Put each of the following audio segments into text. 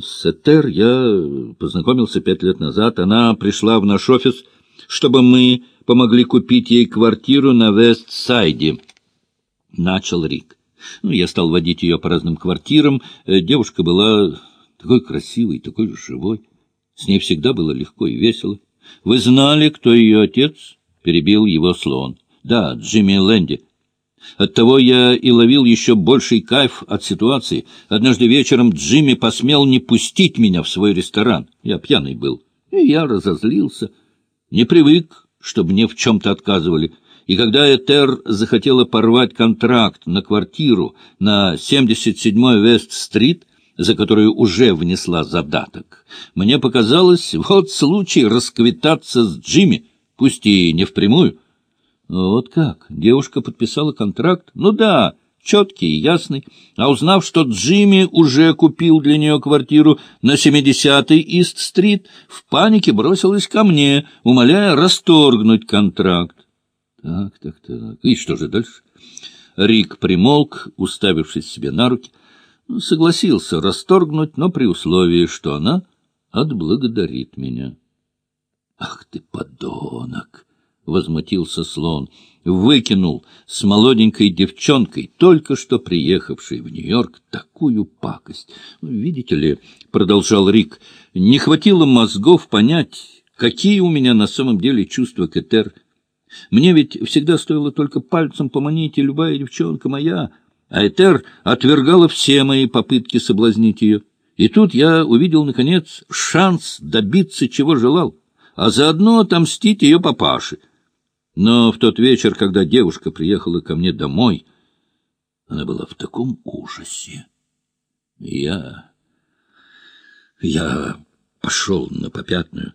С Этер я познакомился пять лет назад. Она пришла в наш офис, чтобы мы помогли купить ей квартиру на Вест-Сайде. Начал Рик. Ну, я стал водить ее по разным квартирам. Э, девушка была такой красивой, такой живой. С ней всегда было легко и весело. Вы знали, кто ее отец? Перебил его слон. Да, Джимми Лэнди. Оттого я и ловил еще больший кайф от ситуации. Однажды вечером Джимми посмел не пустить меня в свой ресторан. Я пьяный был. И я разозлился. Не привык, чтобы мне в чем-то отказывали. И когда Этер захотела порвать контракт на квартиру на 77-й Вест-стрит, за которую уже внесла задаток, мне показалось, вот случай расквитаться с Джимми, пусть и не впрямую, вот как? Девушка подписала контракт? Ну да, четкий и ясный. А узнав, что Джимми уже купил для нее квартиру на 70-й Ист-стрит, в панике бросилась ко мне, умоляя расторгнуть контракт. Так, так, так. И что же дальше? Рик примолк, уставившись себе на руки. Ну, согласился расторгнуть, но при условии, что она отблагодарит меня. Ах ты, подонок! Возмутился слон, выкинул с молоденькой девчонкой, только что приехавшей в Нью-Йорк, такую пакость. «Видите ли, — продолжал Рик, — не хватило мозгов понять, какие у меня на самом деле чувства к Этер. Мне ведь всегда стоило только пальцем поманить, и любая девчонка моя, а Этер отвергала все мои попытки соблазнить ее. И тут я увидел, наконец, шанс добиться, чего желал, а заодно отомстить ее папаше. Но в тот вечер, когда девушка приехала ко мне домой, она была в таком ужасе. Я... я пошел на попятную.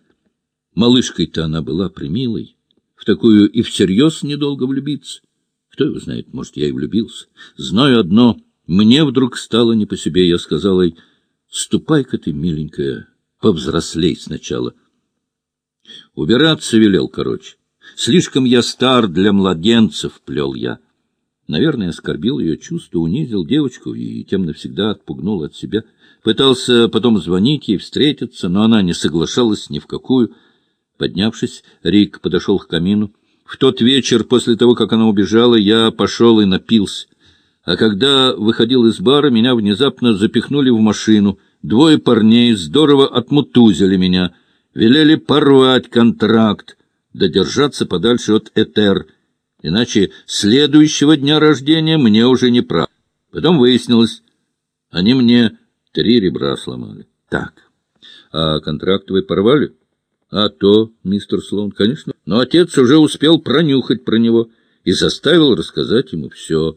Малышкой-то она была примилой. В такую и всерьез недолго влюбиться. Кто его знает, может, я и влюбился. Знаю одно, мне вдруг стало не по себе. Я сказал ей, ступай-ка ты, миленькая, повзрослей сначала. Убираться велел, короче. Слишком я стар для младенцев, плел я. Наверное, оскорбил ее чувство, унизил девочку и тем навсегда отпугнул от себя. Пытался потом звонить ей, встретиться, но она не соглашалась ни в какую. Поднявшись, Рик подошел к камину. В тот вечер, после того, как она убежала, я пошел и напился. А когда выходил из бара, меня внезапно запихнули в машину. Двое парней здорово отмутузили меня, велели порвать контракт додержаться подальше от Этер, иначе следующего дня рождения мне уже не прав. Потом выяснилось, они мне три ребра сломали. Так, а контракт вы порвали? А то, мистер Слоун, конечно. Но отец уже успел пронюхать про него и заставил рассказать ему все.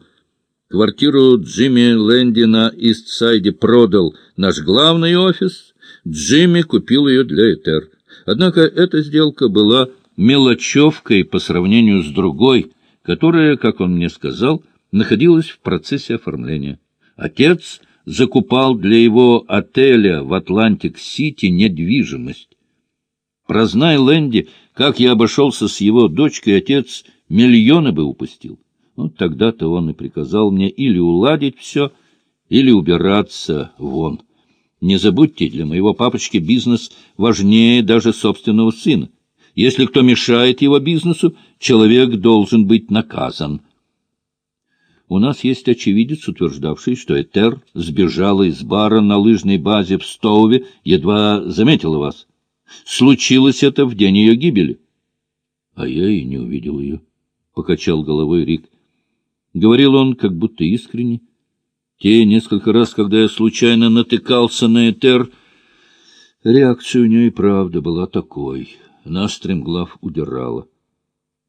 Квартиру Джимми Лэнди на Истсайде продал наш главный офис. Джимми купил ее для Этер. Однако эта сделка была мелочевкой по сравнению с другой, которая, как он мне сказал, находилась в процессе оформления. Отец закупал для его отеля в Атлантик-Сити недвижимость. Прознай Лэнди, как я обошелся с его дочкой, отец миллионы бы упустил. Вот тогда-то он и приказал мне или уладить все, или убираться вон. Не забудьте, для моего папочки бизнес важнее даже собственного сына. Если кто мешает его бизнесу, человек должен быть наказан. У нас есть очевидец, утверждавший, что Этер сбежала из бара на лыжной базе в Стоуве, едва заметила вас. Случилось это в день ее гибели. — А я и не увидел ее, — покачал головой Рик. Говорил он, как будто искренне. Те несколько раз, когда я случайно натыкался на Этер, реакция у нее и правда была такой — нас стремглав удирала.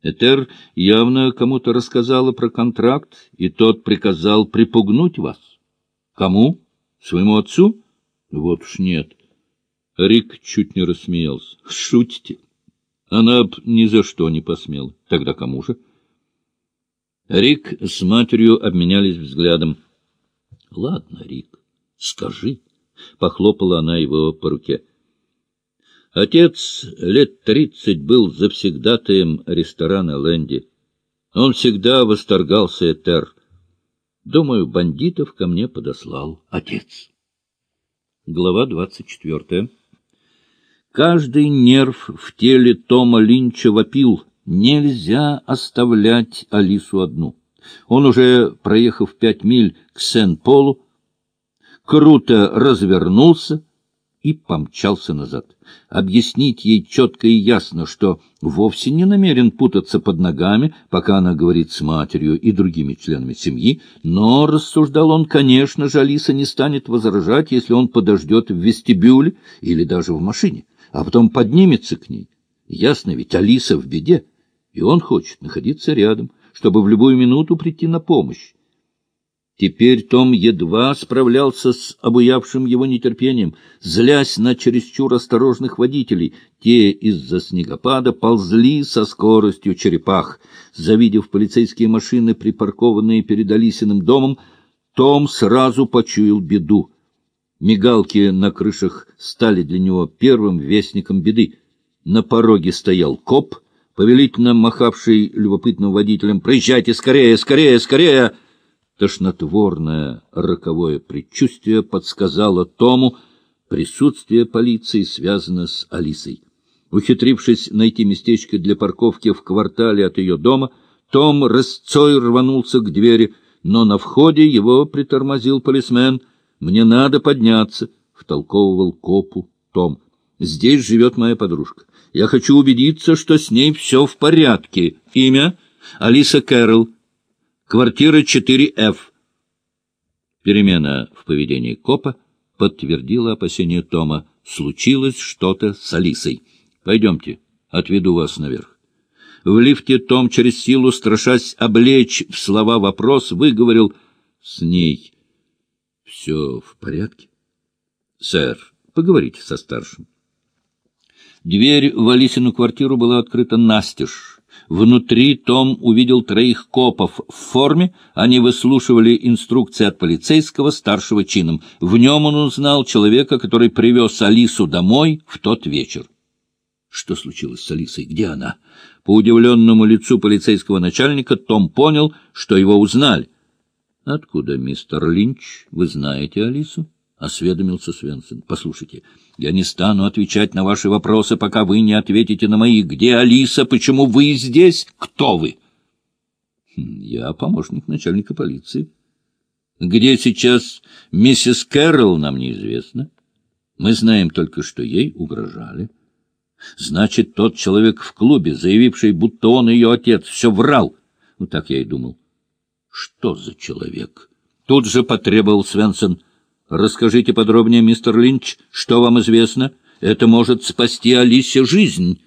Этер явно кому-то рассказала про контракт, и тот приказал припугнуть вас. Кому? Своему отцу? Вот уж нет. Рик чуть не рассмеялся. Шутите? Она б ни за что не посмела. Тогда кому же? Рик с матерью обменялись взглядом. — Ладно, Рик, скажи. Похлопала она его по руке. Отец лет тридцать был завсегдатаем ресторана Лэнди. Он всегда восторгался Этер. Думаю, бандитов ко мне подослал отец. Глава 24. Каждый нерв в теле Тома Линча вопил. Нельзя оставлять Алису одну. Он уже, проехав пять миль к Сен-Полу, круто развернулся и помчался назад. Объяснить ей четко и ясно, что вовсе не намерен путаться под ногами, пока она говорит с матерью и другими членами семьи, но, рассуждал он, конечно же, Алиса не станет возражать, если он подождет в вестибюле или даже в машине, а потом поднимется к ней. Ясно ведь, Алиса в беде, и он хочет находиться рядом, чтобы в любую минуту прийти на помощь. Теперь Том едва справлялся с обуявшим его нетерпением, злясь на чересчур осторожных водителей. Те из-за снегопада ползли со скоростью черепах. Завидев полицейские машины, припаркованные перед Алисиным домом, Том сразу почуял беду. Мигалки на крышах стали для него первым вестником беды. На пороге стоял коп, повелительно махавший любопытным водителем «Проезжайте скорее, скорее, скорее!» Тошнотворное роковое предчувствие подсказало Тому, присутствие полиции связано с Алисой. Ухитрившись найти местечко для парковки в квартале от ее дома, Том рысцой рванулся к двери, но на входе его притормозил полисмен. «Мне надо подняться», — втолковывал копу Том. «Здесь живет моя подружка. Я хочу убедиться, что с ней все в порядке. Имя — Алиса Кэрролл. Квартира 4F. Перемена в поведении копа подтвердила опасение Тома. Случилось что-то с Алисой. Пойдемте, отведу вас наверх. В лифте Том через силу, страшась облечь в слова вопрос, выговорил с ней. Все в порядке? Сэр, поговорите со старшим. Дверь в Алисину квартиру была открыта настежь. Внутри Том увидел троих копов в форме, они выслушивали инструкции от полицейского старшего чином. В нем он узнал человека, который привез Алису домой в тот вечер. Что случилось с Алисой? Где она? По удивленному лицу полицейского начальника Том понял, что его узнали. — Откуда, мистер Линч, вы знаете Алису? — осведомился Свенсон. — Послушайте, — я не стану отвечать на ваши вопросы, пока вы не ответите на мои. Где Алиса? Почему вы здесь? Кто вы? Хм, я помощник начальника полиции. Где сейчас миссис Кэрролл, нам неизвестно. Мы знаем только, что ей угрожали. Значит, тот человек в клубе, заявивший, будто он ее отец, все врал. Ну, так я и думал. Что за человек? Тут же потребовал Свенсон. Расскажите подробнее, мистер Линч, что вам известно. Это может спасти Алисе жизнь.